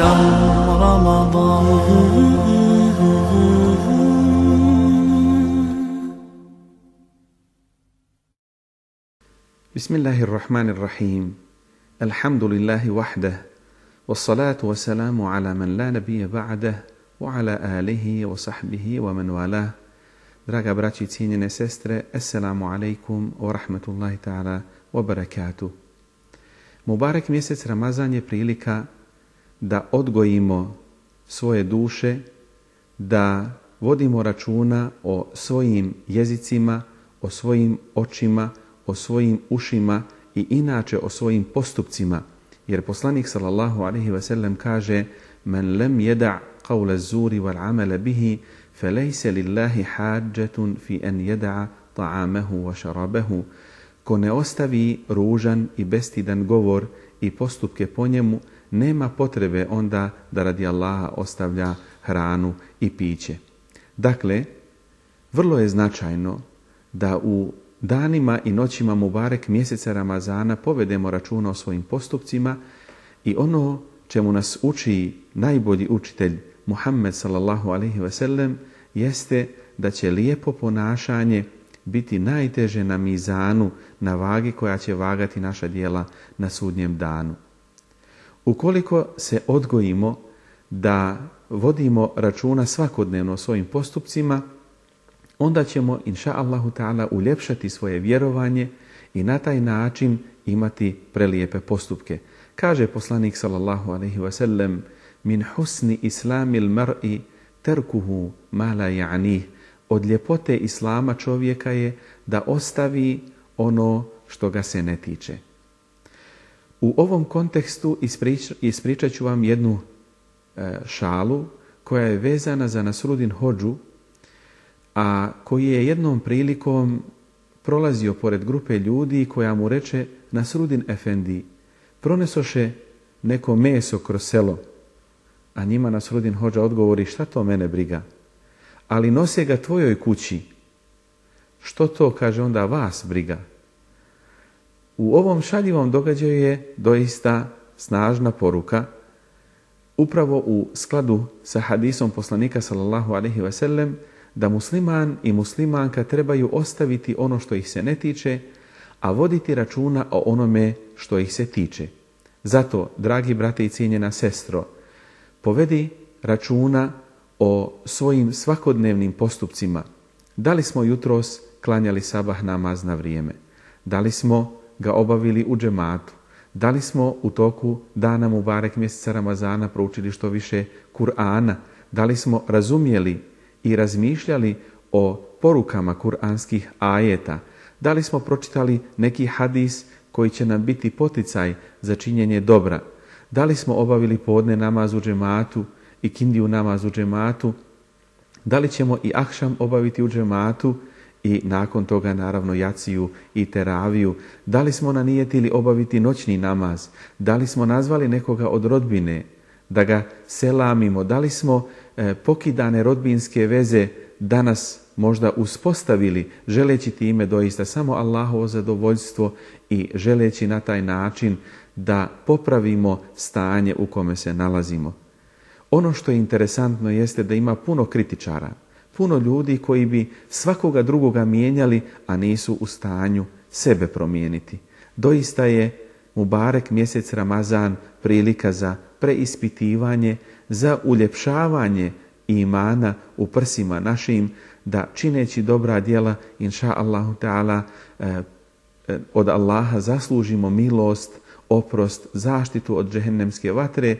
كم رمضان بسم الله الرحمن الرحيم الحمد لله وحده والصلاة والسلام على من لا نبي بعده وعلى آله وصحبه ومن والاه دراجة براتشي تينينا سيسترة السلام عليكم ورحمة الله تعالى وبركاته مبارك ميسيس رمضان يبريلك da odgojimo svoje duše, da vodimo računa o svojim jezicima, o svojim očima, o svojim ušima i inače o svojim postupcima. Jer poslanik sallallahu alaihi sellem kaže Men lem jeda qavle zuri wal amala bihi felejse lillahi hađetun fi en jeda ta'amehu wa šarabehu. Ko ne ostavi ružan i bestidan govor i postupke po njemu, nema potrebe onda da radi Allaha ostavlja hranu i piće. Dakle, vrlo je značajno da u danima i noćima Mubarek mjeseca Ramazana povedemo računa o svojim postupcima i ono čemu nas uči najbolji učitelj Muhammed sallallahu alaihi ve sellem jeste da će lijepo ponašanje biti najteže na mizanu, na vagi koja će vagati naša dijela na sudnjem danu. Ukoliko se odgojimo da vodimo računa svakodnevno o svojim postupcima, onda ćemo, inša Allahu ta'ala, uljepšati svoje vjerovanje i na taj način imati prelijepe postupke. Kaže poslanik sallallahu alaihi wa sallam, min husni islamil mar'i terkuhu ma la ja'nih. Od ljepote islama čovjeka je da ostavi ono što ga se ne tiče. U ovom kontekstu isprič, ispričat ću vam jednu e, šalu koja je vezana za Nasrudin Hođu, a koji je jednom prilikom prolazio pored grupe ljudi koja mu reče Nasrudin Efendi, pronesoše neko meso kroz selo, a njima Nasrudin Hođa odgovori šta to mene briga, ali nose ga tvojoj kući, što to, kaže onda, vas briga. U ovom šaljivom događaju je doista snažna poruka, upravo u skladu sa hadisom poslanika sallallahu alaihi sellem, da musliman i muslimanka trebaju ostaviti ono što ih se ne tiče, a voditi računa o onome što ih se tiče. Zato, dragi brate i cijenjena sestro, povedi računa o svojim svakodnevnim postupcima. Da li smo jutros klanjali sabah namaz na vrijeme? Da li smo ga obavili u džematu? Da li smo u toku dana Mubarek mjeseca Ramazana proučili što više Kur'ana? Da li smo razumjeli i razmišljali o porukama kuranskih ajeta? Da li smo pročitali neki hadis koji će nam biti poticaj za činjenje dobra? Da li smo obavili podne namaz u džematu i kindiju namaz u džematu? Da li ćemo i akšam obaviti u džematu i nakon toga naravno jaciju i teraviju? Da li smo nanijetili obaviti noćni namaz? Da li smo nazvali nekoga od rodbine da ga selamimo? Da li smo e, pokidane rodbinske veze danas možda uspostavili želeći time doista samo Allahovo zadovoljstvo i želeći na taj način da popravimo stanje u kome se nalazimo. Ono što je interesantno jeste da ima puno kritičara, puno ljudi koji bi svakoga drugoga mijenjali, a nisu u stanju sebe promijeniti. Doista je Mubarek mjesec Ramazan prilika za preispitivanje, za uljepšavanje imana u prsima našim, da čineći dobra djela, inša Allahu ta'ala, eh, od Allaha zaslužimo milost, oprost, zaštitu od džehennemske vatre,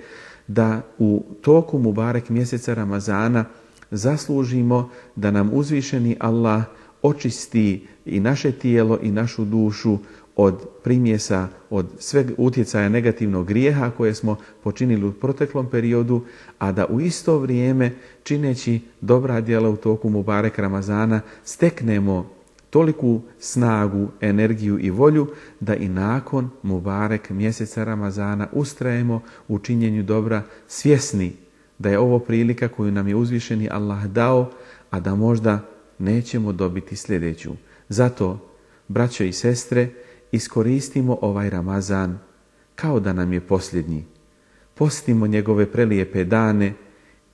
da u toku Mubarek mjeseca Ramazana zaslužimo da nam uzvišeni Allah očisti i naše tijelo i našu dušu od primjesa, od sveg utjecaja negativnog grijeha koje smo počinili u proteklom periodu, a da u isto vrijeme čineći dobra djela u toku Mubarek Ramazana steknemo toliku snagu, energiju i volju da i nakon Mubarek mjeseca Ramazana ustrajemo u činjenju dobra svjesni da je ovo prilika koju nam je uzvišeni Allah dao, a da možda nećemo dobiti sljedeću. Zato, braćo i sestre, iskoristimo ovaj Ramazan kao da nam je posljednji. postimo njegove prelijepe dane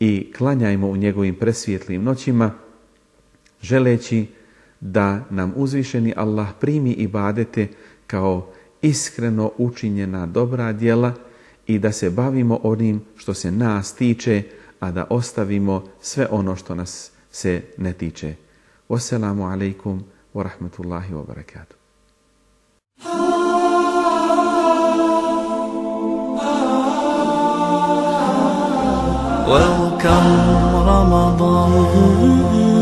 i klanjajmo u njegovim presvjetlim noćima, želeći da nam uzvišeni Allah primi ibadete kao iskreno učinjena dobra djela i da se bavimo onim što se nas tiče, a da ostavimo sve ono što nas se ne tiče. Wassalamu alaikum wa rahmatullahi wa barakatuh. Welcome Ramadan